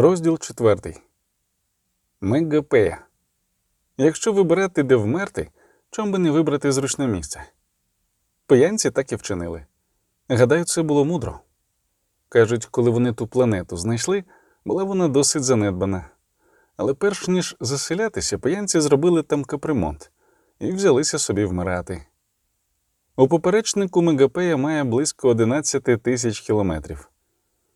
Розділ четвертий. Мегапея. Якщо вибирати, де вмерти, чом би не вибрати зручне місце? Пиянці так і вчинили. Гадаю, це було мудро. Кажуть, коли вони ту планету знайшли, була вона досить занедбана. Але перш ніж заселятися, пиянці зробили там капремонт і взялися собі вмирати. У поперечнику Мегапея має близько 11 тисяч кілометрів,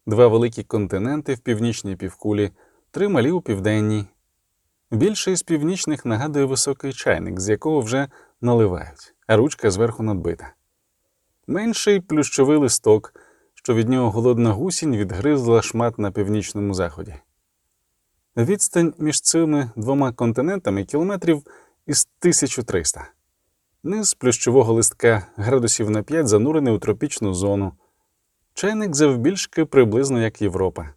два великі континенти в північній півкулі, три малі у південній. Більший з північних нагадує високий чайник, з якого вже наливають, а ручка зверху надбита. Менший плющовий листок, що від нього голодна гусінь відгризла шмат на північному заході. Відстань між цими двома континентами кілометрів із 1300. Низ плющового листка градусів на 5 занурений у тропічну зону. Чайник завбільшки приблизно як Європа.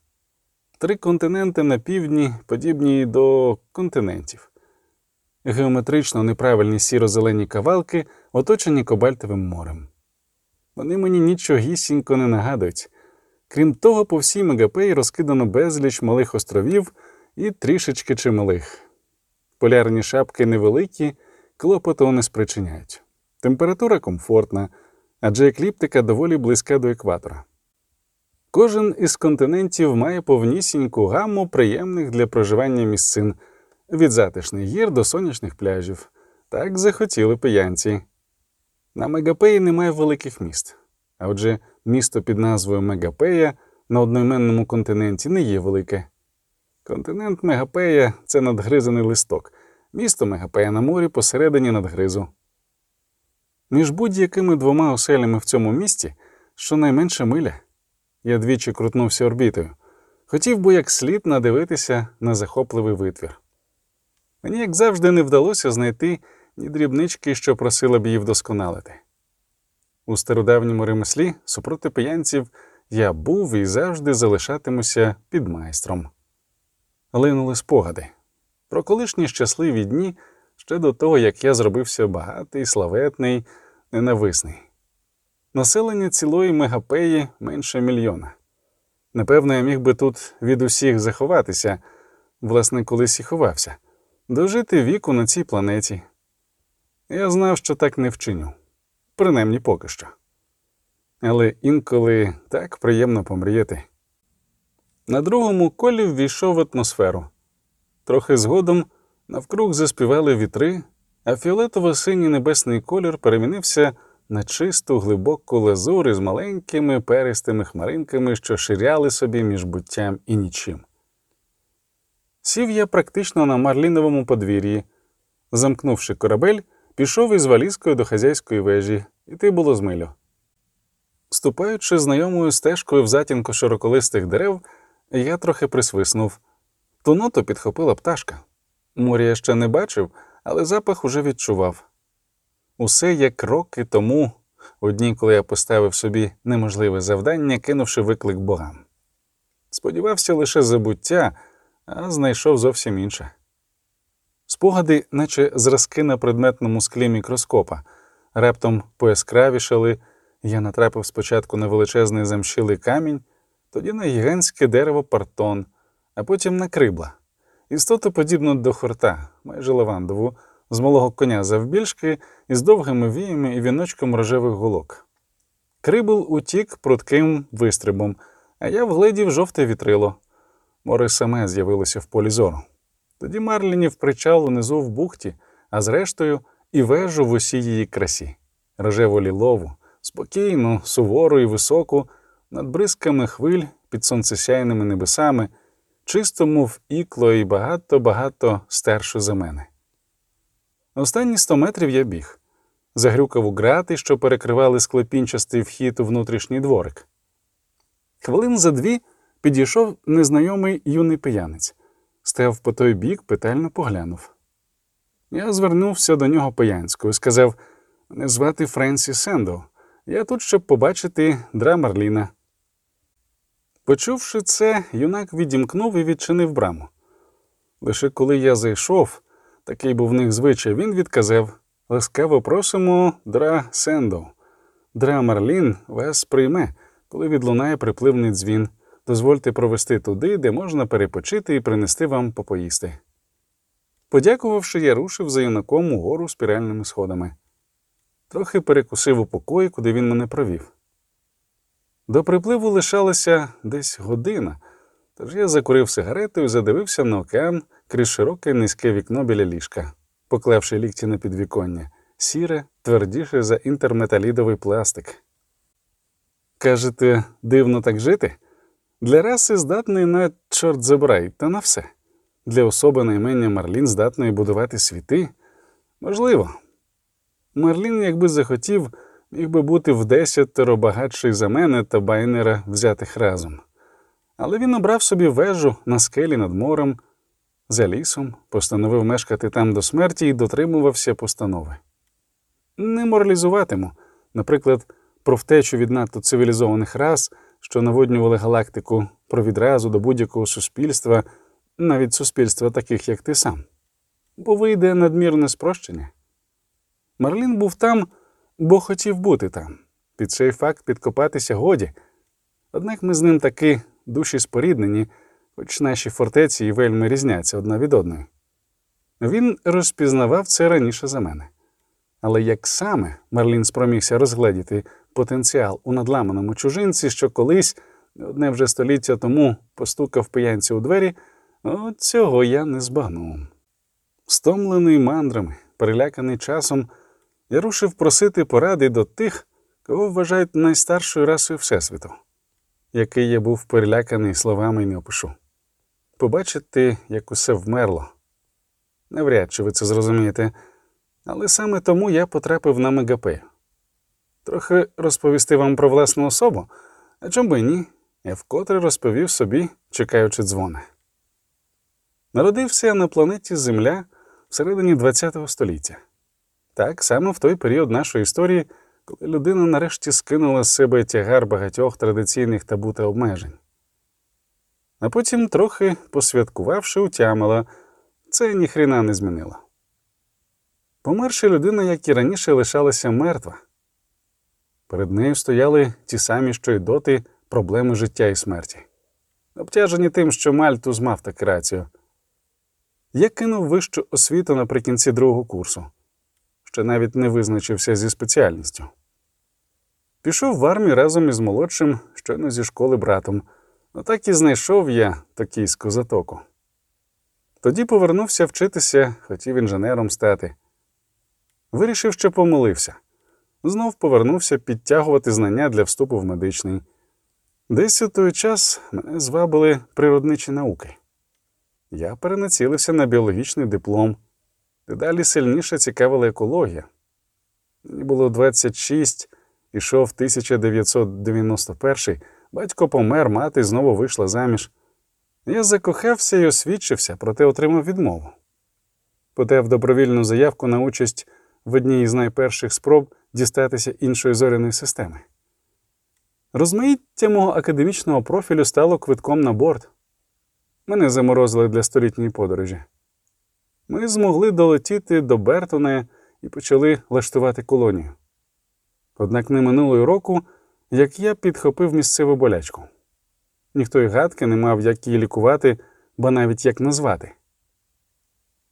Три континенти на півдні подібні до континентів. Геометрично неправильні сіро-зелені кавалки, оточені кобальтовим морем. Вони мені нічогісінько не нагадують. Крім того, по всій Мегапеї розкидано безліч малих островів і трішечки чималих. Полярні шапки невеликі, клопоту не спричиняють. Температура комфортна, адже екліптика доволі близька до екватора. Кожен із континентів має повнісіньку гамму приємних для проживання місцин від затишних гір до сонячних пляжів. Так захотіли пиянці. На Мегапеї немає великих міст. А отже, місто під назвою Мегапея на одноіменному континенті не є велике. Континент Мегапея це надгризаний листок, місто Мегапея на морі посередині надгризу. Між будь-якими двома оселями в цьому місті щонайменше миля. Я двічі крутнувся орбітою. Хотів би як слід надивитися на захопливий витвір. Мені, як завжди, не вдалося знайти ні дрібнички, що просила б її вдосконалити. У стародавньому ремеслі супроти пиянців я був і завжди залишатимуся під майстром. Линули спогади про колишні щасливі дні ще до того, як я зробився багатий, славетний, ненависний. Населення цілої мегапеї менше мільйона. Напевно, я міг би тут від усіх заховатися, власне, колись і ховався, дожити віку на цій планеті. Я знав, що так не вчиню, принаймні поки що. Але інколи так приємно помріяти. На другому колі ввійшов в атмосферу. Трохи згодом навкруг заспівали вітри, а фіолетово-синій небесний колір перемінився на чисту глибоку лазур із маленькими перистими хмаринками, що ширяли собі між буттям і нічим. Сів я практично на марліновому подвір'ї. Замкнувши корабель, пішов із валізкою до хазяйської вежі, і ти було з милю. Ступаючи знайомою стежкою в затінку широколистих дерев, я трохи присвиснув. Ту ноту підхопила пташка. Моря ще не бачив, але запах уже відчував. Усе як роки тому, одні, коли я поставив собі неможливе завдання, кинувши виклик богам. Сподівався лише забуття, а знайшов зовсім інше. Спогади, наче зразки на предметному склі мікроскопа, раптом пояскравішали, я натрапив спочатку на величезний замщилий камінь, тоді на гігантське дерево партон, а потім на крибла. Істоту подібну до хорта, майже лавандову, з малого коня завбільшки із довгими віями і віночком рожевих голок. Крибл утік прутким вистрибом, а я вгледів жовте вітрило. Море саме з'явилося в полі зору. Тоді Марлінів причал унизу в бухті, а зрештою і вежу в усій її красі, рожево лілову, спокійну, сувору і високу, над бризками хвиль під сонцесяйними небесами, чисто, мов ікло, і багато-багато старшу за мене. Останні сто метрів я біг, загрюкав у грати, що перекривали склепінчастий вхід у внутрішній дворик. Хвилин за дві підійшов незнайомий юний пиянець, став по той бік, питально поглянув. Я звернувся до нього піянською, сказав мене звати Френсі Сендо. Я тут, щоб побачити д-ра Марліна. Почувши це, юнак відімкнув і відчинив браму. Лише коли я зайшов, такий був в них звичай, він відказав ласкаво просимо д-ре Сендо. Д-р Марлін вас прийме, коли відлунає припливний дзвін. дозвольте провести туди, де можна перепочити і принести вам попоїсти. Подякувавши, я рушив за юнаком угору спіральними сходами. Трохи перекусив у покої, куди він мене провів. До припливу лишалася десь година, тож я закурив сигарету і задивився на океан крізь широке низьке вікно біля ліжка, поклавши лікті на підвіконня, сіре, твердіше за інтерметалідовий пластик. Кажете, дивно так жити? Для раси здатний на чорт забирай, та на все. Для особи на імення Марлін здатної будувати світи? Можливо. Марлін, якби захотів, міг би бути в десятеро багатший за мене та байнера взятих разом. Але він обрав собі вежу на скелі над морем, за лісом, постановив мешкати там до смерті і дотримувався постанови. Не моралізуватиму, наприклад, про втечу від надто цивілізованих рас, що наводнювали галактику про відразу до будь-якого суспільства, навіть суспільства таких, як ти сам, бо вийде надмірне спрощення. Марлін був там, бо хотів бути там. Під цей факт підкопатися годі. Однак ми з ним таки душі споріднені, хоч наші фортеці і вельми різняться одна від одної. Він розпізнавав це раніше за мене. Але як саме Марлін спромігся розгледіти потенціал у надламаному чужинці, що колись, одне вже століття тому, постукав пиянці у двері, от цього я не збагнув. Стомлений мандрами, переляканий часом, я рушив просити поради до тих, кого вважають найстаршою расою Всесвіту, який я був переляканий словами не опишу. Побачити, як усе вмерло. Навряд чи ви це зрозумієте, але саме тому я потрапив на мегапею. Трохи розповісти вам про власну особу, а чому би ні, я вкотре розповів собі, чекаючи дзвони. Народився на планеті Земля всередині ХХ століття. Так саме в той період нашої історії, коли людина нарешті скинула з себе тягар багатьох традиційних табу та обмежень. А потім, трохи посвяткувавши, утямила, це ніхрена не змінило. Померша людина, як і раніше, лишалася мертва. Перед нею стояли ті самі, що й доти, проблеми життя і смерті, обтяжені тим, що Мальтус мав таки рацію. Я кинув вищу освіту наприкінці другого курсу, ще навіть не визначився зі спеціальністю. Пішов в армію разом із молодшим, щойно зі школи братом, а так і знайшов я токійську затоку. Тоді повернувся вчитися, хотів інженером стати. Вирішив, що помилився. Знов повернувся підтягувати знання для вступу в медичний. Десь у той час мене звабили природничі науки. Я перенацілився на біологічний диплом. Дедалі сильніше цікавила екологія. Мені було 26, ішов 1991, батько помер, мати знову вийшла заміж. Я закохався і освідчився, проте отримав відмову. Подав добровільну заявку на участь в одній із найперших спроб дістатися іншої зоряної системи. Розмаїття мого академічного профілю стало квитком на борт. Мене заморозили для столітньої подорожі. Ми змогли долетіти до Бертона і почали лаштувати колонію. Однак не минулого року, як я підхопив місцеву болячку. Ніхто й гадки не мав, як її лікувати, ба навіть як назвати.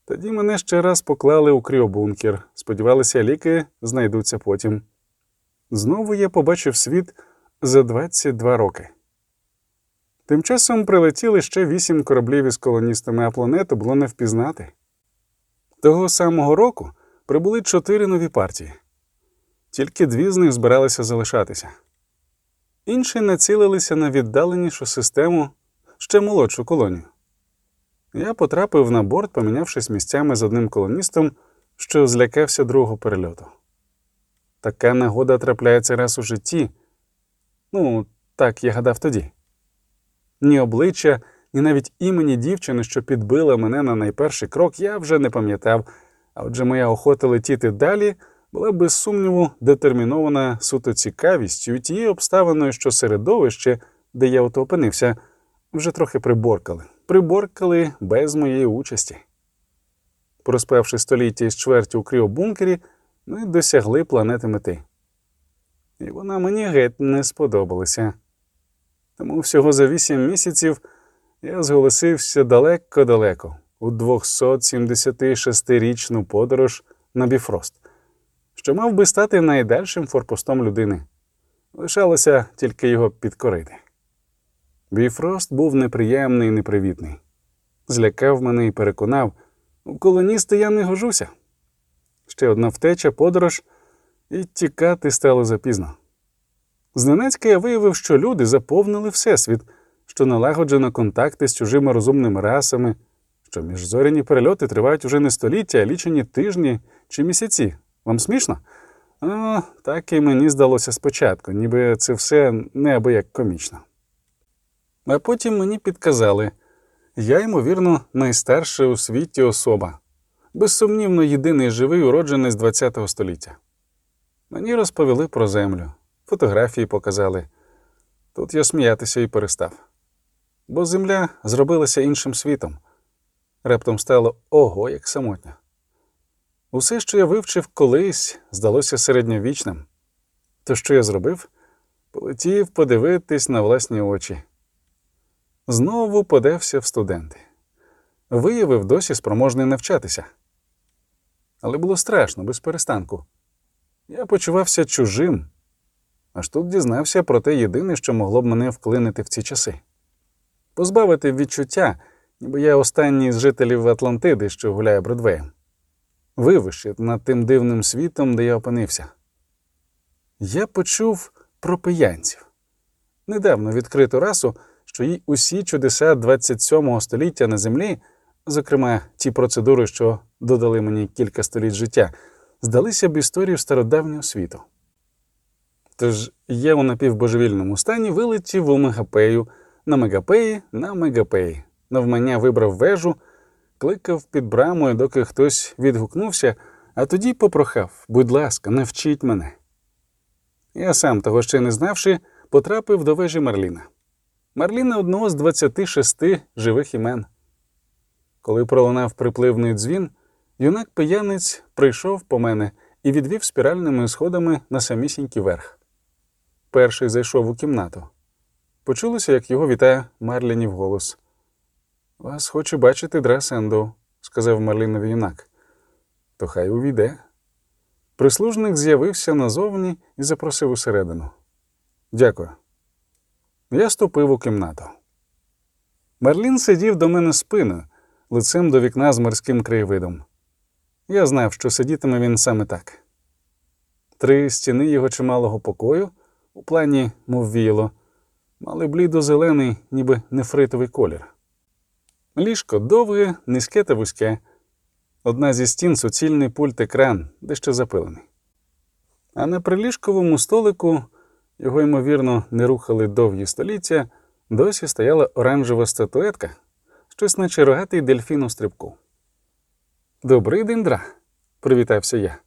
Тоді мене ще раз поклали у кріобункер, сподівалися, ліки знайдуться потім. Знову я побачив світ за 22 роки. Тим часом прилетіли ще вісім кораблів із колоністами, а планету було не впізнати. Того самого року прибули чотири нові партії, тільки дві з них збиралися залишатися. Інші націлилися на віддаленішу систему ще молодшу колонію. Я потрапив на борт, помінявшись місцями з одним колоністом, що злякався другого перельоту. Така нагода трапляється раз у житті. Ну, так я гадав тоді. Ні обличчя, ні навіть імені дівчини, що підбила мене на найперший крок, я вже не пам'ятав, а отже моя охота летіти далі була без сумніву детермінована суто цікавістю і тією обставиною, що середовище, де я ото опинився, вже трохи приборкали приборкали без моєї участі. Проспавши століття із чверті у кріобункері, ми досягли планети мети. І вона мені геть не сподобалася. Тому всього за вісім місяців я зголосився далеко-далеко у 276-річну подорож на Біфрост, що мав би стати найдальшим форпостом людини. Лишалося тільки його підкорити. Біфрост був неприємний і непривітний. Злякав мене і переконав, у колоністи я не гожуся. Ще одна втеча, подорож, і тікати стало запізно. Зненацька я виявив, що люди заповнили Всесвіт, що налагоджено контакти з чужими розумними расами, що міжзоряні перельоти тривають уже не століття, а лічені тижні чи місяці. Вам смішно? А, так і мені здалося спочатку, ніби це все неабияк комічно. А потім мені підказали я, ймовірно, найстарша у світі особа, безсумнівно єдиний живий уродженець ХХ століття. Мені розповіли про землю, фотографії показали. Тут я сміятися і перестав. Бо земля зробилася іншим світом. Раптом стало ого, як самотня. Усе, що я вивчив колись, здалося середньовічним. То що я зробив? Полетів подивитись на власні очі. Знову подався в студенти. Виявив досі спроможний навчатися. Але було страшно, без перестанку. Я почувався чужим, аж тут дізнався про те єдине, що могло б мене вклинити в ці часи. Позбавити відчуття, ніби я останній з жителів Атлантиди, що гуляє Бродвеєм. Вивищити над тим дивним світом, де я опинився. Я почув про пиянців. Недавно відкриту расу, що їй усі чудеса 27-го століття на землі, зокрема ті процедури, що додали мені кілька століть життя, здалися б історію стародавнього світу. Тож я у напівбожевільному стані вилетів у Мегапею, на Мегапеї, на Мегапеї, навмання вибрав вежу, кликав під брамою, доки хтось відгукнувся, а тоді попрохав будь ласка, навчіть мене. Я сам, того ще не знавши, потрапив до вежі Марліна. Марліна одного з 26 живих імен. Коли пролунав припливний дзвін, юнак пиянець прийшов по мене і відвів спіральними сходами на самісінький верх. Перший зайшов у кімнату. Почулося, як його вітає Марлінів голос. Вас хоче бачити Драсендо, сказав Марлінові юнак. То хай увійде. Прислужник з'явився назовні і запросив усередину. Дякую. Я ступив у кімнату. Марлін сидів до мене спиною, лицем до вікна з морським краєвидом. Я знав, що сидітиме він саме так. Три стіни його чималого покою, у плані, мов віяло, мали блідо-зелений, ніби нефритовий колір. Ліжко довге, низьке та вузьке. Одна зі стін суцільний пульт екран, дещо запилений. А на приліжковому столику його, ймовірно, не рухали довгі століття, досі стояла оранжева статуетка, щось наче рогатий дельфін у стрибку. Добрий день, дра, привітався я.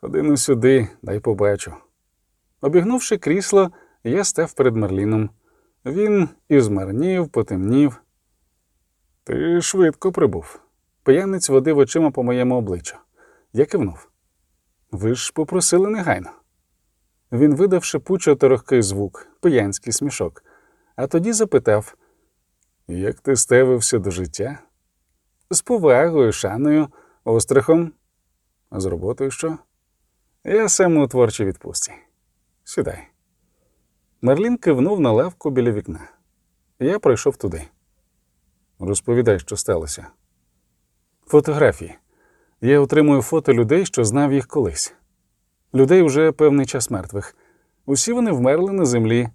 Ходину сюди, дай побачу. Обігнувши крісло, я став перед Марліном. Він і змарнів, потемнів. Ти швидко прибув. П'янець водив очима по моєму обличчю. Я кивнув. Ви ж попросили негайно. Він видав шипучо торохкий звук, пиянський смішок, а тоді запитав: Як ти ставився до життя? З повагою, шаною, острахом. А з роботою що? Я сам у творчій відпустці. Сідай. Мерлін кивнув на лавку біля вікна. Я пройшов туди. Розповідай, що сталося. Фотографії. Я отримую фото людей, що знав їх колись. Людей уже певний час мертвих. Усі вони вмерли на землі.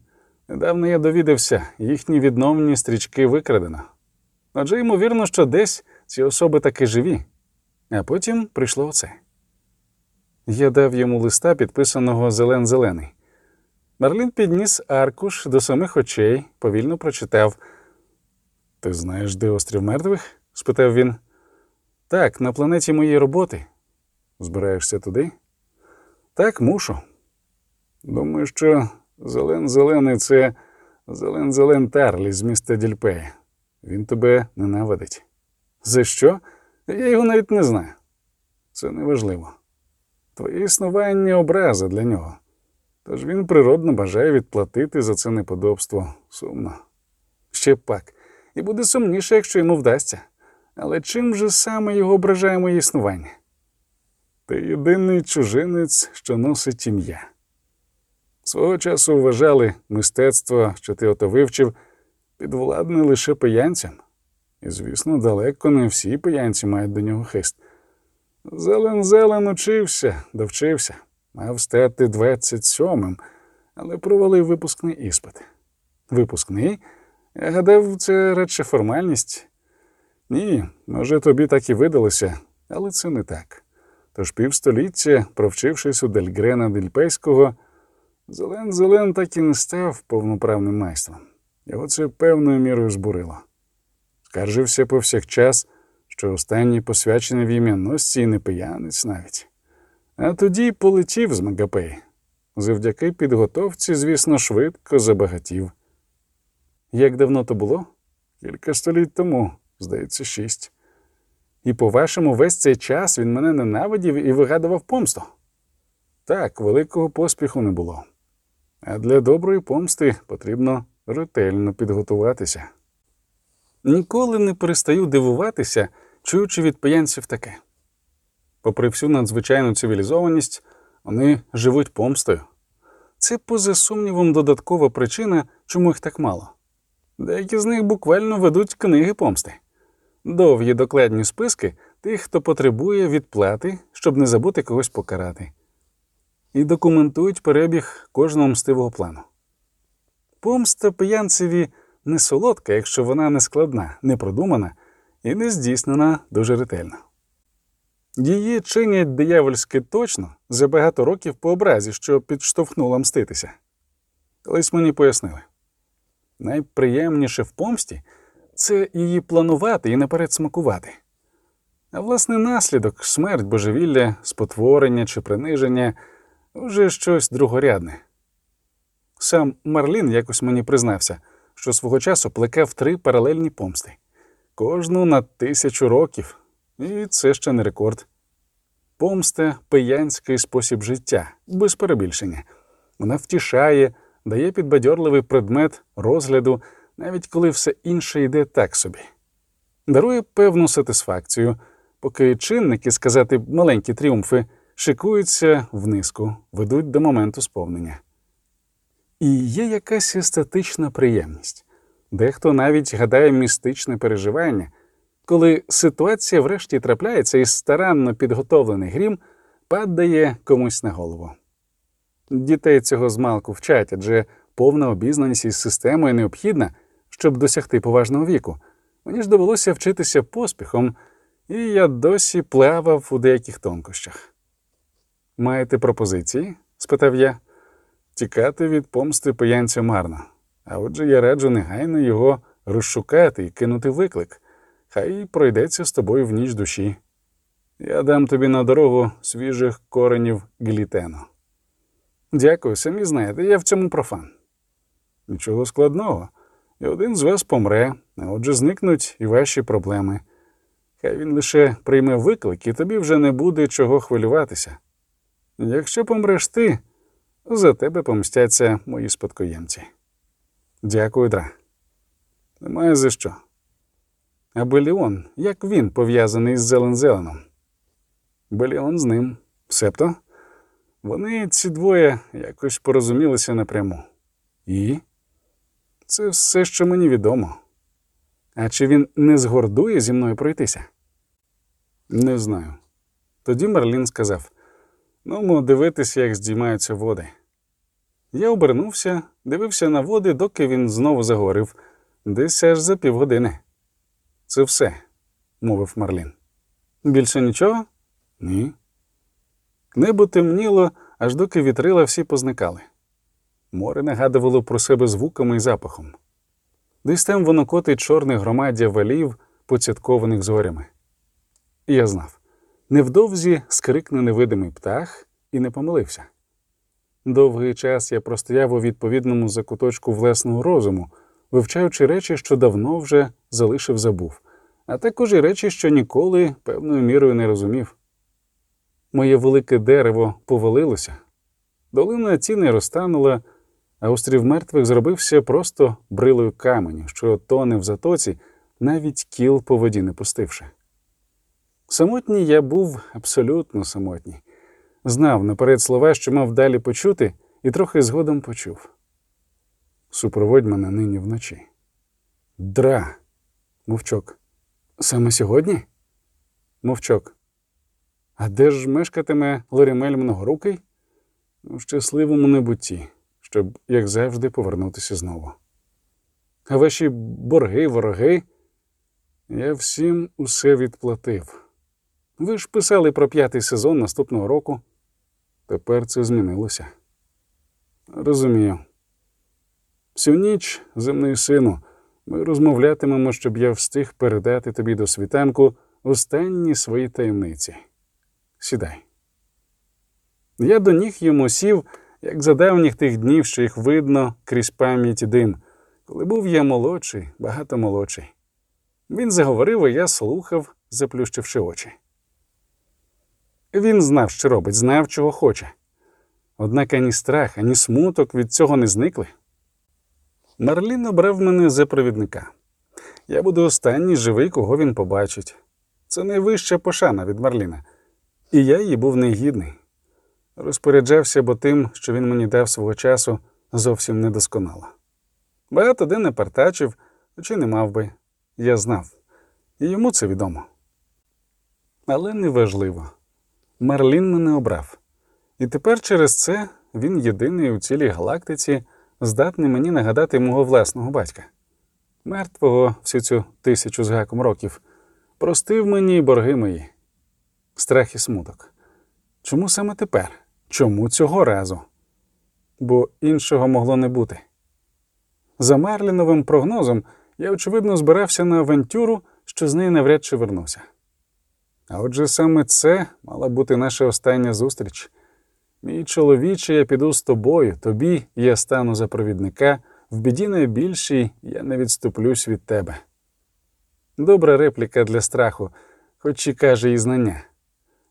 Недавно я довідався, їхні відновні стрічки викрадено. Адже ймовірно, що десь ці особи таки живі. А потім прийшло оце. Я дав йому листа, підписаного Зелен Зелений. Мерлін підніс аркуш до самих очей, повільно прочитав. Ти знаєш, де острів мертвих? спитав він. Так, на планеті моєї роботи. Збираєшся туди? Так, мушу. Думаю, що зелен зелений це зелен зелен Тарлі з міста Дільпея. Він тебе ненавидить. За що? Я його навіть не знаю. Це неважливо. Твоє існування образа для нього. Тож він природно бажає відплатити за це неподобство сумно. Ще пак, і буде сумніше, якщо йому вдасться. Але чим же саме його ображає моє існування? Ти єдиний чужинець, що носить ім'я. Свого часу вважали мистецтво, що ти ото вивчив, підвладне лише пиянцям. І, звісно, далеко не всі пиянці мають до нього хист. Зелен зелен учився, довчився, мав стати 27-м, але провалив випускний іспит. Випускний? Я гадав, це радше формальність. Ні, може, тобі так і видалося, але це не так. Тож півстоліття, провчившись у Дельгрена Дельпейського, Зелен Зелен так і не став повноправним майстром. Його це певною мірою збурило. Скаржився повсякчас, що останній посвячений в ім'я носці і не пиянець навіть. А тоді полетів з Мегапеї. Завдяки підготовці, звісно, швидко забагатів. Як давно то було? Кілька століть тому, здається, шість. І, по-вашому, весь цей час він мене ненавидів і вигадував помсту. Так, великого поспіху не було. А для доброї помсти потрібно ретельно підготуватися. Ніколи не перестаю дивуватися, чуючи від пиянців таке. Попри всю надзвичайну цивілізованість, вони живуть помстою. Це, поза сумнівом, додаткова причина, чому їх так мало. Деякі з них буквально ведуть книги помсти, довгі докладні списки тих, хто потребує відплати, щоб не забути когось покарати, і документують перебіг кожного мстивого плану. Помста пиянцеві не солодка, якщо вона не складна, не продумана і не здійснена дуже ретельно. Її чинять диявольськи точно за багато років по образі, що підштовхнула мститися. Колись мені пояснили найприємніше в помсті це її планувати і наперед смакувати. А власне наслідок, смерть, божевілля, спотворення чи приниження вже щось другорядне. Сам Марлін якось мені признався, що свого часу плекав три паралельні помсти, кожну на тисячу років, і це ще не рекорд. Помста пиянський спосіб життя, без перебільшення. Вона втішає, дає підбадьорливий предмет розгляду, навіть коли все інше йде так собі. Дарує певну сатисфакцію, поки чинники, сказати маленькі тріумфи, шикуються в низку, ведуть до моменту сповнення. І є якась естетична приємність, дехто навіть гадає містичне переживання, коли ситуація врешті трапляється і старанно підготовлений грім падає комусь на голову. Дітей цього змалку вчать, адже повна обізнаність із системою необхідна, щоб досягти поважного віку. Мені ж довелося вчитися поспіхом, і я досі плавав у деяких тонкощах. Маєте пропозиції? спитав я. Тікати від помсти пиянця марно. А отже я раджу негайно його розшукати і кинути виклик. Хай пройдеться з тобою в ніч душі. Я дам тобі на дорогу свіжих коренів глітену. Дякую, самі знаєте, я в цьому профан. Нічого складного. І один з вас помре, а отже зникнуть і ваші проблеми. Хай він лише прийме виклик, і тобі вже не буде чого хвилюватися. Якщо помреш ти, за тебе помстяться мої спадкоємці. Дякую, Дра. Немає за що. А Беліон, як він пов'язаний з Зелензеленом? Беліон з ним. Себто? Вони ці двоє якось порозумілися напряму. І? Це все, що мені відомо. А чи він не згордує зі мною пройтися? Не знаю. Тоді Мерлін сказав ну, дивитися, як здіймаються води. Я обернувся, дивився на води, доки він знову заговорив, десь аж за півгодини. Це все, мовив Марлін. Більше нічого? Ні. Небо темніло, аж доки вітрила всі позникали. Море нагадувало про себе звуками і запахом. Десь там воно котить чорне громаддя валів, поцяткованих зорями. І я знав невдовзі скрикне невидимий птах і не помилився. Довгий час я простояв у відповідному закуточку власного розуму, вивчаючи речі, що давно вже залишив забув, а також і речі, що ніколи певною мірою не розумів. Моє велике дерево повалилося, Долина ціни розтанула, а острів мертвих зробився просто брилою каменю, що тоне в затоці, навіть кіл по воді не пустивши. Самотній я був абсолютно самотній. Знав наперед слова, що мав далі почути, і трохи згодом почув. Супроводь мене нині вночі. Дра. Мовчок. Саме сьогодні? Мовчок. А де ж мешкатиме Лорімель Многорукий? У щасливому небутті, щоб, як завжди, повернутися знову. А ваші борги, вороги, я всім усе відплатив. Ви ж писали про п'ятий сезон наступного року. Тепер це змінилося. Розумію. Всю ніч, земний сину, ми розмовлятимемо, щоб я встиг передати тобі до світанку останні свої таємниці. Сідай. Я до ніг йому сів, як за давніх тих днів, що їх видно крізь пам'ять і дим, коли був я молодший, багато молодший. Він заговорив, а я слухав, заплющивши очі. Він знав, що робить, знав, чого хоче. Однак ані страх, ані смуток від цього не зникли. Марлін обрав мене за провідника. Я буду останній живий, кого він побачить. Це найвища пошана від Марліна, і я її був негідний. Розпоряджався, бо тим, що він мені дав свого часу, зовсім недосконало. Багато де не партачив, чи не мав би. Я знав, і йому це відомо. Але неважливо. Марлін мене обрав. І тепер через це він єдиний у цілій галактиці, здатний мені нагадати мого власного батька, мертвого всю цю тисячу з гаком років, простив мені борги мої, страх і смуток. Чому саме тепер? Чому цього разу? Бо іншого могло не бути. За Марліновим прогнозом я, очевидно, збирався на авантюру, що з неї навряд чи вернуся. А отже, саме це мала бути наша остання зустріч. Мій чоловіче, я піду з тобою, тобі я стану за провідника, в біді найбільшій я не відступлюсь від тебе. Добра репліка для страху, хоч і каже і знання.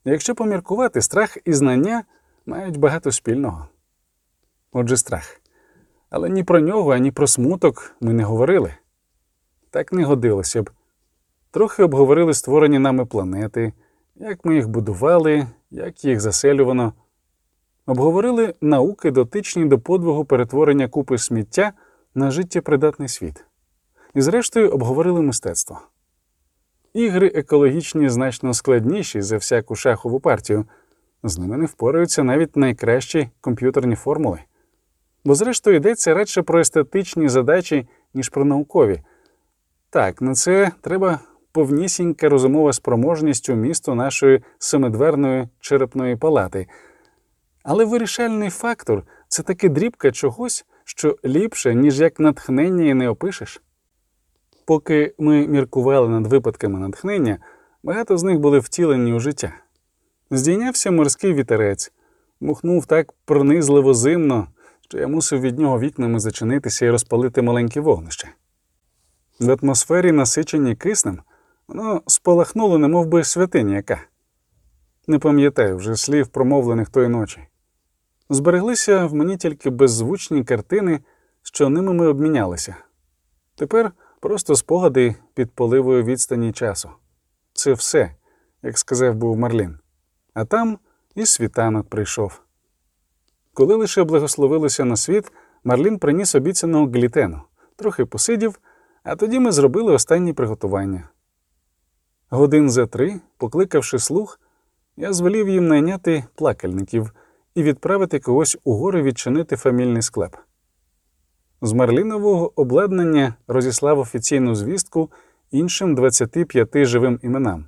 Якщо поміркувати, страх і знання мають багато спільного. Отже, страх. Але ні про нього, ані про смуток ми не говорили. Так не годилося б. Трохи обговорили створені нами планети, як ми їх будували, як їх заселювано. Обговорили науки, дотичні до подвигу перетворення купи сміття на життєпридатний світ. І, зрештою, обговорили мистецтво. Ігри екологічні значно складніші за всяку шахову партію, з ними не впораються навіть найкращі комп'ютерні формули. Бо, зрештою, йдеться радше про естетичні задачі, ніж про наукові. Так, на це треба повнісінька розумова спроможність у місту нашої семидверної черепної палати. Але вирішальний фактор це таки дрібка чогось, що ліпше, ніж як натхнення і не опишеш. Поки ми міркували над випадками натхнення, багато з них були втілені у життя. Здійнявся морський вітерець, мухнув так пронизливо зимно, що я мусив від нього вікнами зачинитися і розпалити маленьке вогнище. В атмосфері, насиченій киснем, воно спалахнуло, немов би святиня яка. Не пам'ятаю вже слів, промовлених тої ночі. Збереглися в мені тільки беззвучні картини, що ними ми обмінялися. Тепер просто спогади під поливою відстані часу. Це все, як сказав був Марлін. А там і світанок прийшов. Коли лише благословилося на світ, Марлін приніс обіцяного глітену, трохи посидів, а тоді ми зробили останні приготування. Годин за три, покликавши слух, я звелів їм найняти плакальників і відправити когось у гори відчинити фамільний склеп. З Марлінового обладнання розіслав офіційну звістку іншим 25 живим іменам,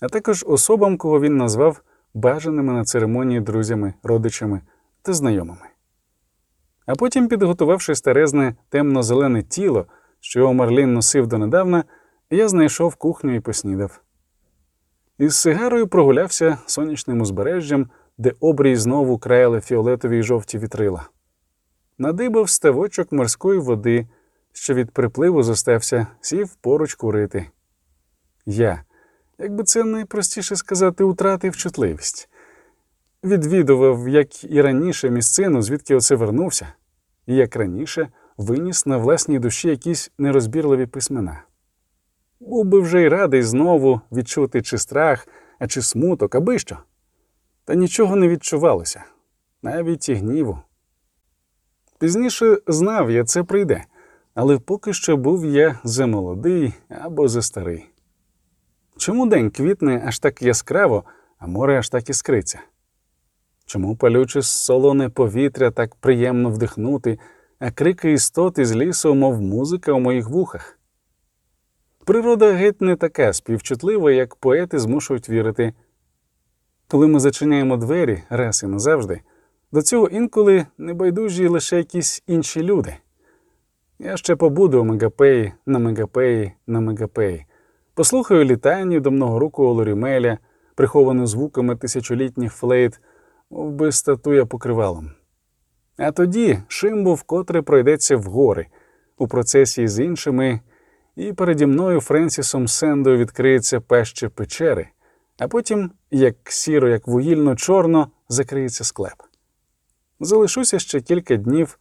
а також особам, кого він назвав бажаними на церемонії друзями, родичами та знайомими. А потім, підготувавши старезне темно-зелене тіло, що його Марлін носив донедавна, я знайшов кухню і поснідав. Із сигарою прогулявся сонячним узбережжям, де обрій знову краяли фіолетові й жовті вітрила. Надибав ставочок морської води, що від припливу зостався, сів поруч курити. Я, як би це найпростіше сказати, утратив чутливість. відвідував, як і раніше, місцину, звідки оце вернувся, і як раніше виніс на власній душі якісь нерозбірливі письмена. Був би вже й радий знову відчути чи страх, а чи смуток, аби що. Та нічого не відчувалося, навіть і гніву. Пізніше знав я, це прийде, але поки що був я замолодий або застарий. Чому день квітне аж так яскраво, а море аж так іскриться? Чому палюче солоне повітря так приємно вдихнути, а крики істоти з лісу, мов музика у моїх вухах? Природа геть не така співчутлива, як поети змушують вірити. Коли ми зачиняємо двері раз і назавжди, до цього інколи небайдужі лише якісь інші люди. Я ще побуду у Мегапеї, на Мегапеї, на Мегапеї, послухаю літання до многорукого Лорімеля, приховану звуками тисячолітніх флейт, мов статуя покривалом. А тоді Шимбу вкотре пройдеться в гори у процесі з іншими, і переді мною Френсісом Сендою відкриється пеще печери, а потім, як сіро, як вугільно чорно, закриється склеп. Залишуся ще кілька днів,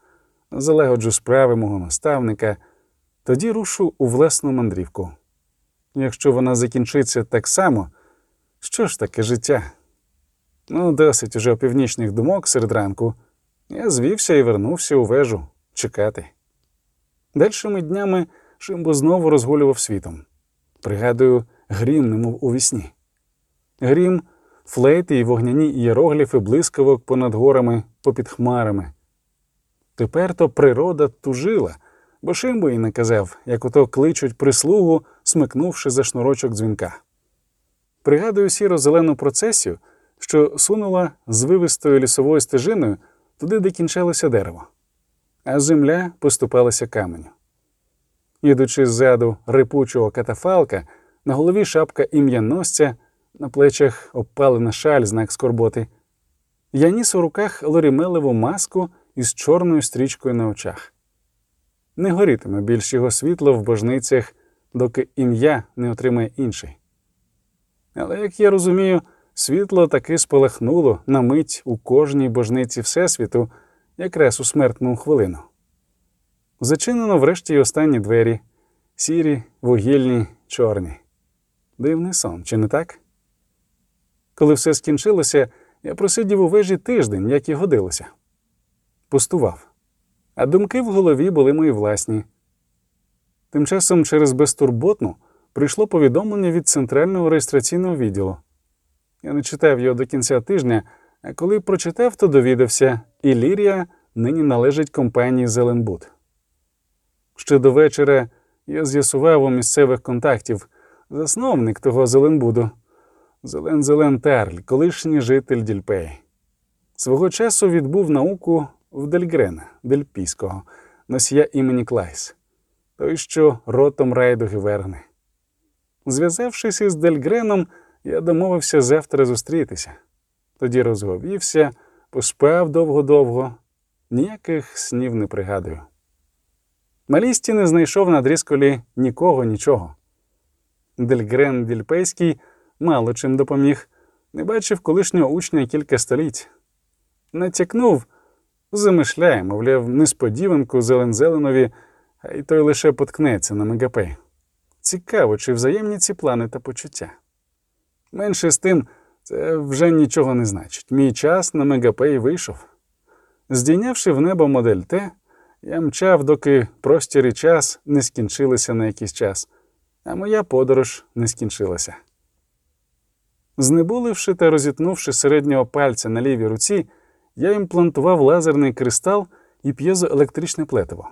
залагоджу справи мого наставника, тоді рушу у власну мандрівку. Якщо вона закінчиться так само, що ж таке життя? Ну, досить уже північних думок серед ранку. Я звівся і вернувся у вежу чекати. Дальшими днями Шимбо знову розгулював світом. Пригадую, грім, немов у вісні. Грім, флейти і вогняні ієрогліфи блискавок понад горами, попід хмарами. Тепер то природа тужила, бо Шимбо і наказав, як ото кличуть прислугу, смикнувши за шнурочок дзвінка. Пригадую сіро зелену процесію, що сунула звивистою лісовою стежиною туди, де кінчалося дерево, а земля поступалася каменю. Їдучи ззаду рипучого катафалка, на голові шапка ім'яносця, на плечах обпалена шаль знак скорботи. Я ніс у руках лорімелеву маску із чорною стрічкою на очах. Не горітиме більш його світло в божницях, доки ім'я не отримає інший. Але, як я розумію, світло таки спалахнуло на мить у кожній божниці Всесвіту, якраз у смертну хвилину. Зачинено врешті й останні двері сірі, вугільні, чорні. Дивний сон, чи не так? Коли все скінчилося, я просидів у вежі тиждень, як і годилося. Пустував, а думки в голові були мої власні. Тим часом через безтурботну прийшло повідомлення від центрального реєстраційного відділу. Я не читав його до кінця тижня, а коли прочитав, то довідався, Ілірія нині належить компанії Зеленбуд. Ще до вечора я з'ясував у місцевих контактів засновник того Зеленбуду, Зелен Зелен Тарль, колишній житель Дільпеї. Свого часу відбув науку в Дельгрена, Дельпійського, носія імені Клайс, той, що ротом райдуги верне. Зв'язавшись із Дельгреном, я домовився завтра зустрітися. Тоді розговівся, поспав довго-довго, ніяких снів не пригадую. Малісті не знайшов на дрісколі нікого, нічого. Дельгрен Дільпейський мало чим допоміг, не бачив колишнього учня кілька століть. Натякнув, замишляє, мовляв, несподіванку Зелен-Зеленові, а й той лише поткнеться на мегапей. Цікаво, чи взаємні ці плани та почуття. Менше з тим, це вже нічого не значить. Мій час на мегапей вийшов. Здійнявши в небо модель Т, я мчав, доки простір і час не скінчилися на якийсь час, а моя подорож не скінчилася. Знеболивши та розітнувши середнього пальця на лівій руці, я імплантував лазерний кристал і п'єзоелектричне плетиво.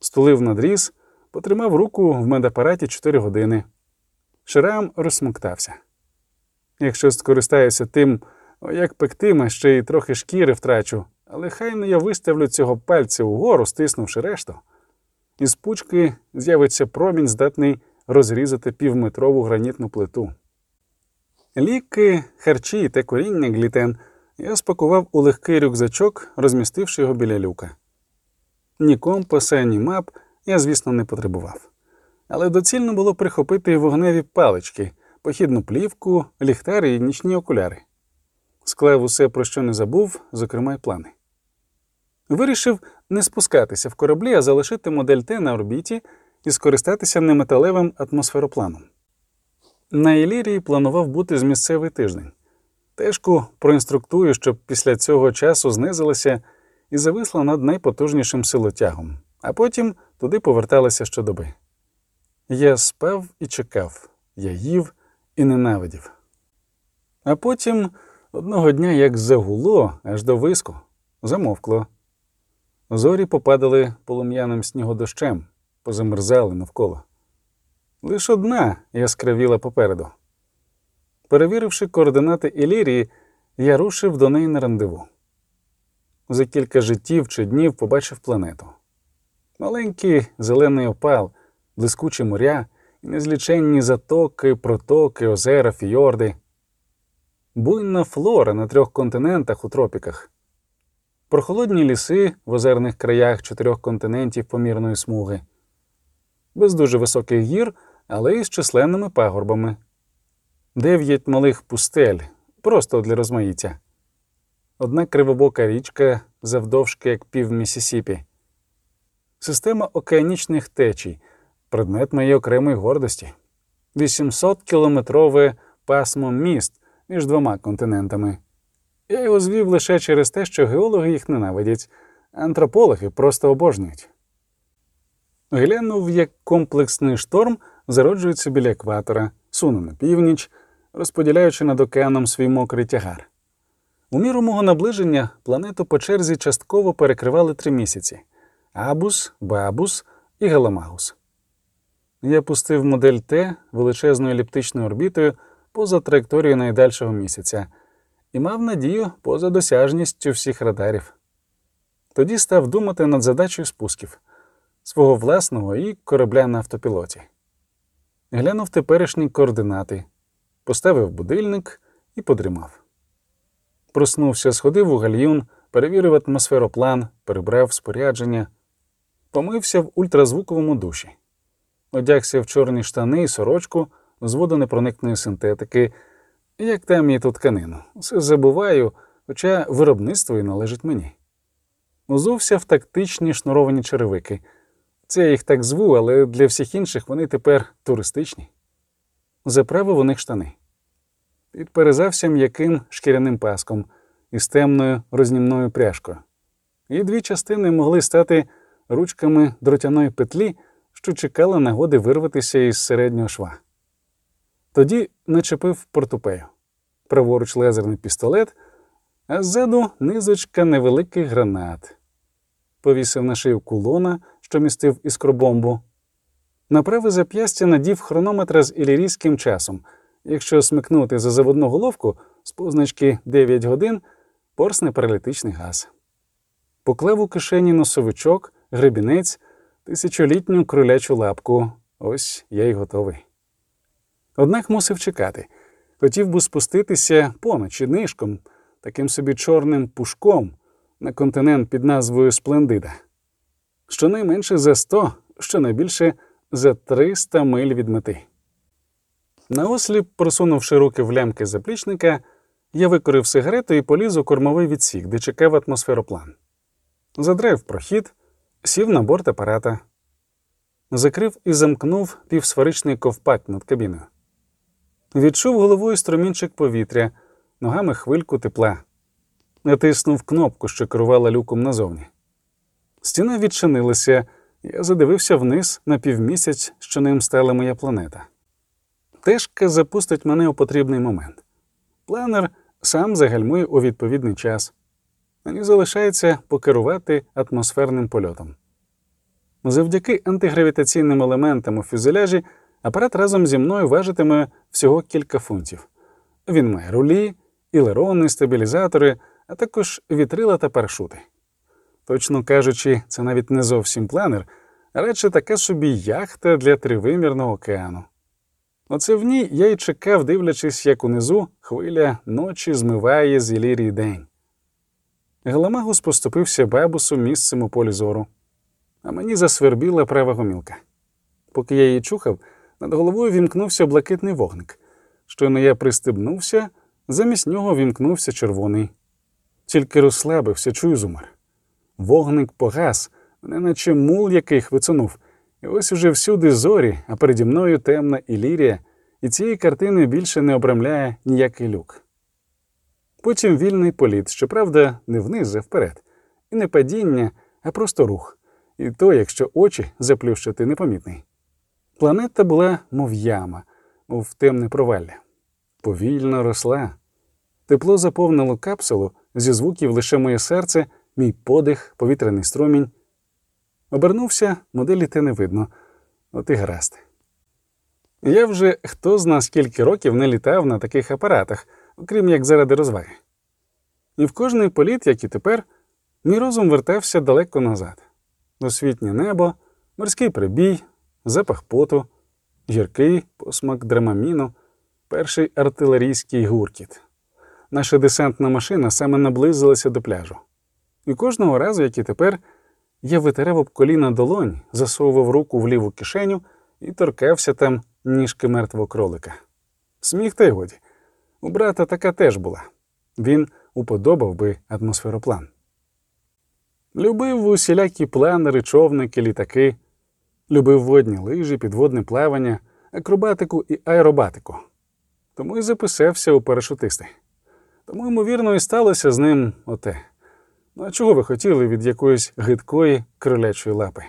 Стулив надріз, потримав руку в медапараті 4 години. Шрам розсмоктався. Якщо скористаюся тим, як пектиме, ще й трохи шкіри втрачу, але хай не я виставлю цього пальця угору, стиснувши решту. Із пучки з'явиться промінь, здатний розрізати півметрову гранітну плиту. Ліки, харчі та коріння глітен я спакував у легкий рюкзачок, розмістивши його біля люка. Ні компаса, ні мап я, звісно, не потребував. Але доцільно було прихопити вогневі палички, похідну плівку, ліхтари і нічні окуляри. Склав усе, про що не забув, зокрема й плани. Вирішив не спускатися в кораблі, а залишити модель Т на орбіті і скористатися неметалевим атмосферопланом. На Ілірії планував бути з місцевий тиждень. Тежку проінструктую, щоб після цього часу знизилася і зависла над найпотужнішим силотягом, а потім туди поверталася щодоби. Я спав і чекав, я їв і ненавидів. А потім одного дня, як загуло, аж до виску, замовкло. Зорі попадали полум'яним снігодощем, позамерзали навколо. Лиш одна яскравіла попереду. Перевіривши координати Ілірії, я рушив до неї на рандеву. За кілька життів чи днів побачив планету. Маленький зелений опал, блискучі моря незліченні затоки, протоки, озера, фіорди, буйна флора на трьох континентах у тропіках, прохолодні ліси в озерних краях чотирьох континентів помірної смуги, без дуже високих гір, але й з численними пагорбами, дев'ять малих пустель, просто для розмаїття, одна кривобока річка завдовжки, як пів Місісіпі, система океанічних течій, предмет моєї окремої гордості, 800-кілометрове пасмо міст між двома континентами. Я його звів лише через те, що геологи їх ненавидять, антропологи просто обожнюють. Глянув, як комплексний шторм зароджується біля екватора, суне на північ, розподіляючи над океаном свій мокрий тягар. У міру мого наближення планету по черзі частково перекривали три місяці Абус, Бабус і Галамагус. Я пустив модель Т величезною еліптичною орбітою поза траєкторією найдальшого місяця і мав надію поза досяжністю всіх радарів. Тоді став думати над задачею спусків свого власного і корабля на автопілоті. Глянув теперішні координати, поставив будильник і подрімав. Проснувся, сходив у гальюн, перевірив атмосфероплан, перебрав спорядження, помився в ультразвуковому душі, одягся в чорні штани і сорочку з водонепроникної синтетики, як там і ту тканину. Все забуваю, хоча виробництво і належить мені. Узувся в тактичні шнуровані черевики. Це я їх так зву, але для всіх інших вони тепер туристичні. Заправив у них штани. Підперезався м'яким шкіряним паском із темною рознімною пряжкою. І дві частини могли стати ручками дротяної петлі, що чекала нагоди вирватися із середнього шва. Тоді начепив портупею, праворуч лазерний пістолет, а ззаду низочка невеликих гранат. Повісив на шию кулона, що містив іскробомбу. На праве зап'ястя надів хронометра з ілірійським часом. Якщо смикнути за заводну головку з позначки 9 годин, порсне паралітичний газ. Поклав у кишені носовичок, гребінець, тисячолітню кролячу лапку. Ось я й готовий. Однак мусив чекати. Хотів би спуститися поночі нишком, таким собі чорним пушком на континент під назвою Сплендида. Щонайменше за 100, щонайбільше за 300 миль від мети. Наосліп, просунувши руки в лямки заплічника, я викорив сигарету і поліз у кормовий відсік, де чекав атмосфероплан. Задрав прохід, сів на борт апарата, закрив і замкнув півсферичний ковпак над кабіною. Відчув головою струмінчик повітря, ногами хвильку тепла, натиснув кнопку, що керувала люком назовні. Стіна відчинилася, я задивився вниз на півмісяць, що ним стала моя планета. Тежка запустить мене у потрібний момент. Планер сам загальмує у відповідний час. Мені залишається покерувати атмосферним польотом. Завдяки антигравітаційним елементам у фюзеляжі апарат разом зі мною важитиме всього кілька фунтів. Він має рулі, ілерони, стабілізатори, а також вітрила та парашути. Точно кажучи, це навіть не зовсім планер, а радше така собі яхта для тривимірного океану. Оце в ній я й чекав, дивлячись, як унизу хвиля ночі змиває з Ілірії день. Галамагус поступився бабусу місцем у полі зору, а мені засвербіла права гомілка. Поки я її чухав, над головою вімкнувся блакитний вогник. Щойно я пристебнувся, Замість нього вімкнувся червоний. Тільки розслабився, чую зумер. Вогник погас, неначе мул який хвицонув. І ось уже всюди зорі, а переді мною темна Ілірія, і цієї картини більше не обрамляє ніякий люк. Потім вільний політ, щоправда, не вниз, а вперед, і не падіння, а просто рух, і то, якщо очі заплющити непомітний. Планета була, мов яма, мов темне провалля. Повільно росла. Тепло заповнило капсулу, зі звуків лише моє серце, мій подих, повітряний струмінь. Обернувся, моделі те не видно, от і гаразд. Я вже хто зна скільки років не літав на таких апаратах, окрім як заради розваги. І в кожний політ, як і тепер, мій розум вертався далеко назад освітнє небо, морський прибій, запах поту, гіркий посмак драмаміну, перший артилерійський гуркіт. Наша десантна машина саме наблизилася до пляжу. І кожного разу, як і тепер, я витирав об коліна долонь, засовував руку в ліву кишеню і торкався там ніжки мертвого кролика. Сміх та й годі. У брата така теж була. Він уподобав би атмосфероплан. Любив усілякі планери, човники, літаки, любив водні лижі, підводне плавання, акробатику і аеробатику. Тому і записався у парашутисти. Тому, ймовірно, і сталося з ним оте. Ну а чого ви хотіли від якоїсь гидкої кролячої лапи?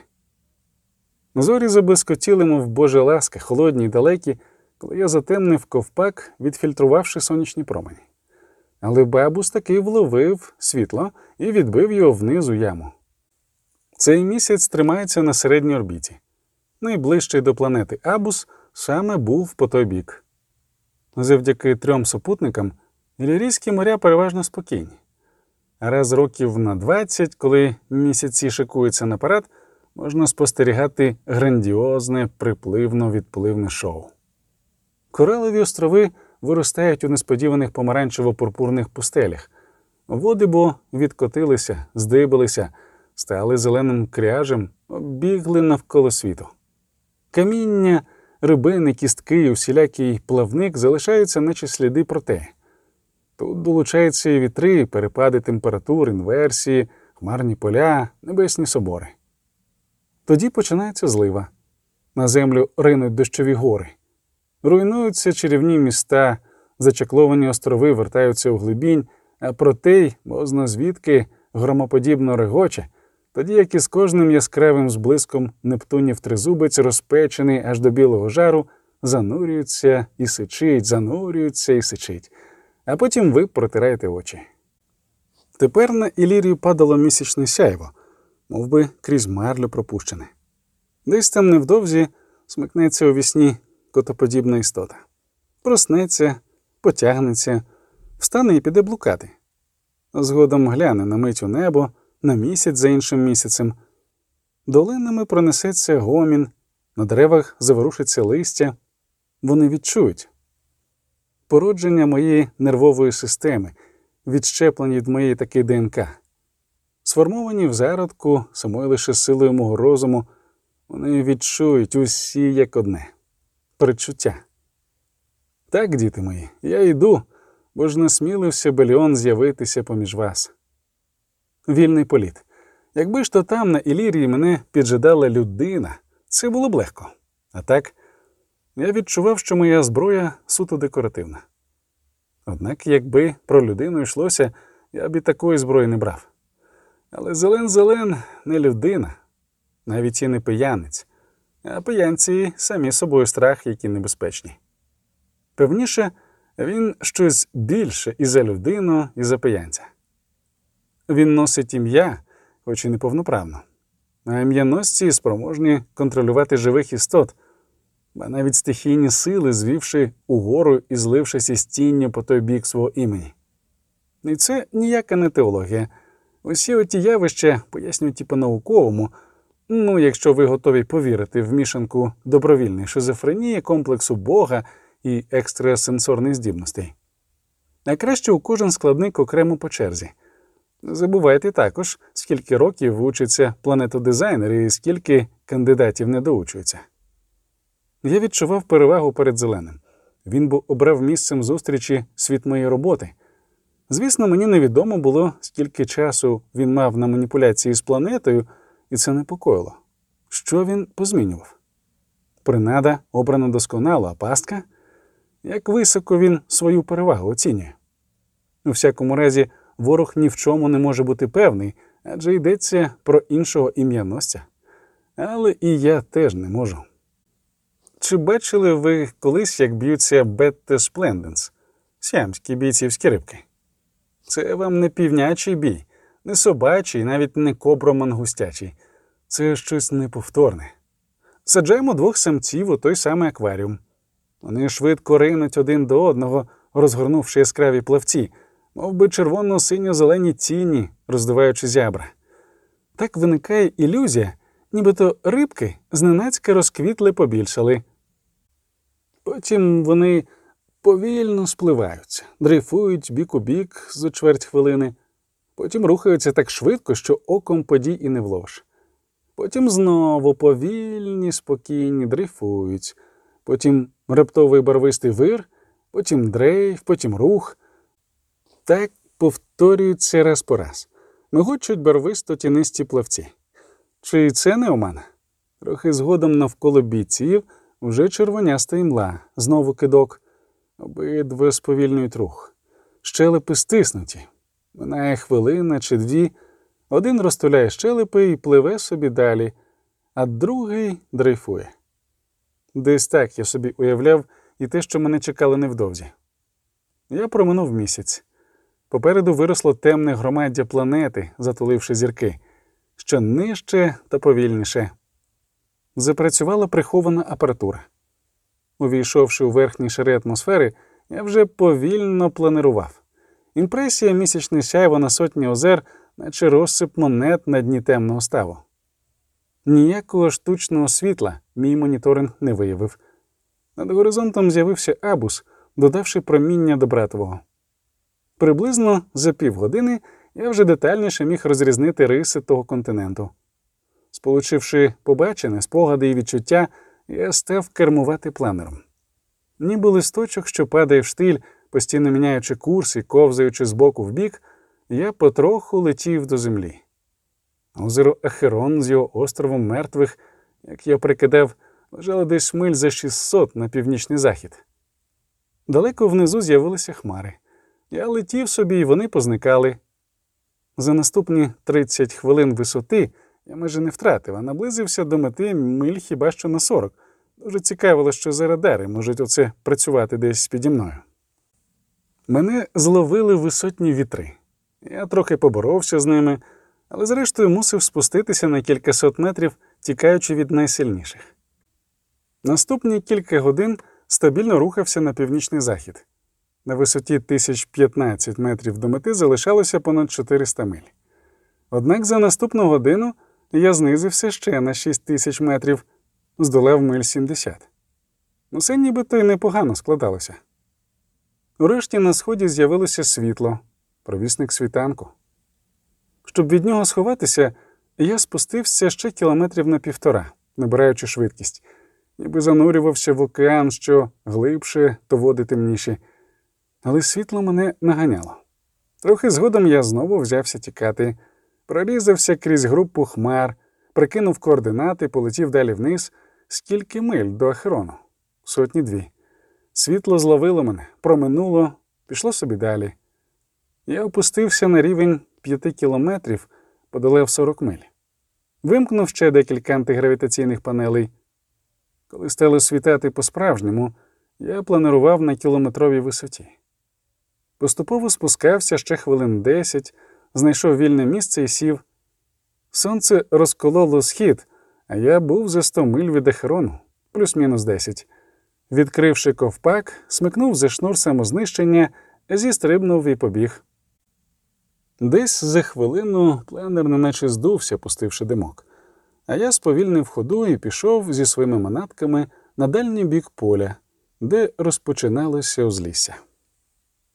Зорі заблискотіли, мов Божа ласка, холодні й далекі, коли я затемнив ковпак, відфільтрувавши сонячні промені. Але бабус таки вловив світло і відбив його вниз у яму. Цей місяць тримається на середній орбіті. Найближчий до планети Абус саме був по той бік. Завдяки трьом супутникам Ілірійські моря переважно спокійні. Раз років на 20, коли місяці шикуються на парад, можна спостерігати грандіозне припливно-відпливне шоу. Коралові острови виростають у несподіваних помаранчево-пурпурних пустелях. Води бо відкотилися, здибилися, стали зеленим кряжем, обігли навколо світу. Каміння, рибини, кістки усілякий плавник залишаються, наче сліди проте. Тут долучаються і вітри, перепади температур, інверсії, хмарні поля, небесні собори. Тоді починається злива. На землю ринуть дощові гори. Руйнуються чарівні міста, зачакловані острови вертаються у глибінь, а протей, бозна звідки, громоподібно регоче, тоді як із кожним яскравим зблиском Нептунів тризубець, розпечений аж до білого жару, занурюється і сичить, занурюється і сичить, а потім ви протираєте очі. Тепер на Ілірію падало місячне сяйво, мов би крізь марлю пропущене. Десь там невдовзі смикнеться у вісні котоподібна істота. Проснеться, потягнеться, встане і піде блукати. Згодом гляне на мить у небо, на місяць за іншим місяцем. Долинами пронесеться гомін, на деревах заворушиться листя. Вони відчують породження моєї нервової системи, відщеплені від моєї таки ДНК, сформовані в зародку самою лише силою мого розуму, вони відчують усі як одне перечуття. Так, діти мої, я йду, бо ж насмілився Беліон з'явитися поміж вас. Вільний політ. Якби ж то там, на Ілірії, мене піджидала людина, це було б легко. А так, я відчував, що моя зброя суто декоративна. Однак, якби про людину йшлося, я б і такої зброї не брав. Але Зелен Зелен не людина, навіть і не пиянець, а пиянці самі собою страх, які небезпечні. Певніше, він щось більше і за людину, і за пиянця. Він носить ім'я, хоч і неповноправно, а ім'яносці спроможні контролювати живих істот, навіть стихійні сили, звівши угору і злившись із тінню по той бік свого імені. І це ніяка не теологія. Усі оті явища пояснюють і по-науковому, ну, якщо ви готові повірити в мішанку добровільної шизофренії, комплексу Бога і екстрасенсорних здібностей. А краще у кожен складник окремо по черзі. Забувайте також, скільки років учиться планетодизайнер і скільки кандидатів не доучується. Я відчував перевагу перед зеленим. він би обрав місцем зустрічі світ моєї роботи. Звісно, мені невідомо було, скільки часу він мав на маніпуляції з планетою, і це непокоїло. Що він позмінював? Принада обрана досконало, а пастка? Як високо він свою перевагу оцінює? У всякому разі, ворог ні в чому не може бути певний, адже йдеться про іншого ім'яносця. Але і я теж не можу. Чи бачили ви колись, як б'ються Бетте Спленденс, сямські бійцівські рибки? Це вам не півнячий бій, не собачий, навіть не кобромангустячий. Це щось неповторне. Саджаємо двох самців у той самий акваріум. Вони швидко ринуть один до одного, розгорнувши яскраві плавці, мов би червоно-синьо-зелені тіні, роздуваючи зябра. Так виникає ілюзія, нібито рибки зненацька розквітли побільшали. Потім вони повільно спливаються, дрейфують бік у бік за чверть хвилини, потім рухаються так швидко, що оком подій і не вловиш. Потім знову повільні, спокійні, дрейфують, потім раптовий барвистий вир, потім дрейф, потім рух. Так повторюється раз по раз. Мигочуть барвисто тінисті плавці. Чи це не омана? Трохи згодом навколо бійців вже червоняста імла, знову кидок, обидва сповільнюють рух. Щелепи стиснуті. Минає хвилина чи дві. Один розтуляє щелепи і пливе собі далі, а другий дрейфує. Десь так я собі уявляв і те, що мене чекало невдовзі. Я проминув місяць. Попереду виросло темне громаддя планети, затуливши зірки, що нижче та повільніше. Запрацювала прихована апаратура. Увійшовши у верхні шари атмосфери, я вже повільно планирував. Імпресія місячне сяйво на сотні озер, наче розсип монет на дні темного ставу. Ніякого штучного світла мій моніторинг не виявив. Над горизонтом з'явився абус, додавши проміння до братового. Приблизно за півгодини я вже детальніше міг розрізнити риси того континенту. Сполучивши побачене, спогади і відчуття, я став кермувати планером. Ніби листочок, що падає в штиль, постійно міняючи курс і ковзаючи з боку в бік, я потроху летів до землі. Озеро Ахерон з його островом мертвих, як я прикидав, лежало десь миль за 600 на північний захід. Далеко внизу з'явилися хмари. Я летів собі, і вони позникали. За наступні 30 хвилин висоти я майже не втратив, а наблизився до мети миль хіба що на 40. Дуже цікавило, що за радари можуть оце працювати десь піді мною. Мене зловили висотні вітри. Я трохи поборовся з ними, але зрештою мусив спуститися на кількасот метрів, тікаючи від найсильніших. Наступні кілька годин стабільно рухався на північний захід. На висоті 1015 метрів до мети залишалося понад 400 миль. Однак за наступну годину я знизився ще на 6 тисяч метрів, здолав миль 70. Усе нібито й непогано складалося. Урешті на сході з'явилося світло, провісник світанку. Щоб від нього сховатися, я спустився ще кілометрів на півтора, набираючи швидкість, ніби занурювався в океан, що глибше, то води темніші. Але світло мене наганяло. Трохи згодом я знову взявся тікати, прорізався крізь групу хмар, прикинув координати, полетів далі вниз, скільки миль до Ахерону? Сотні дві. Світло зловило мене, проминуло, пішло собі далі. Я опустився на рівень п'яти кілометрів, подолав 40 миль. Вимкнув ще декілька антигравітаційних панелей. Коли стало світати по-справжньому, я планував на кілометровій висоті. Поступово спускався ще хвилин десять, знайшов вільне місце і сів. Сонце розкололо схід, а я був за сто миль від Ехерону, плюс-мінус десять. Відкривши ковпак, смикнув за шнур самознищення, зістрибнув і побіг. Десь за хвилину пленер неначе здувся, пустивши димок, а я сповільнив ходу і пішов зі своїми манатками на дальній бік поля, де розпочиналося узлісся.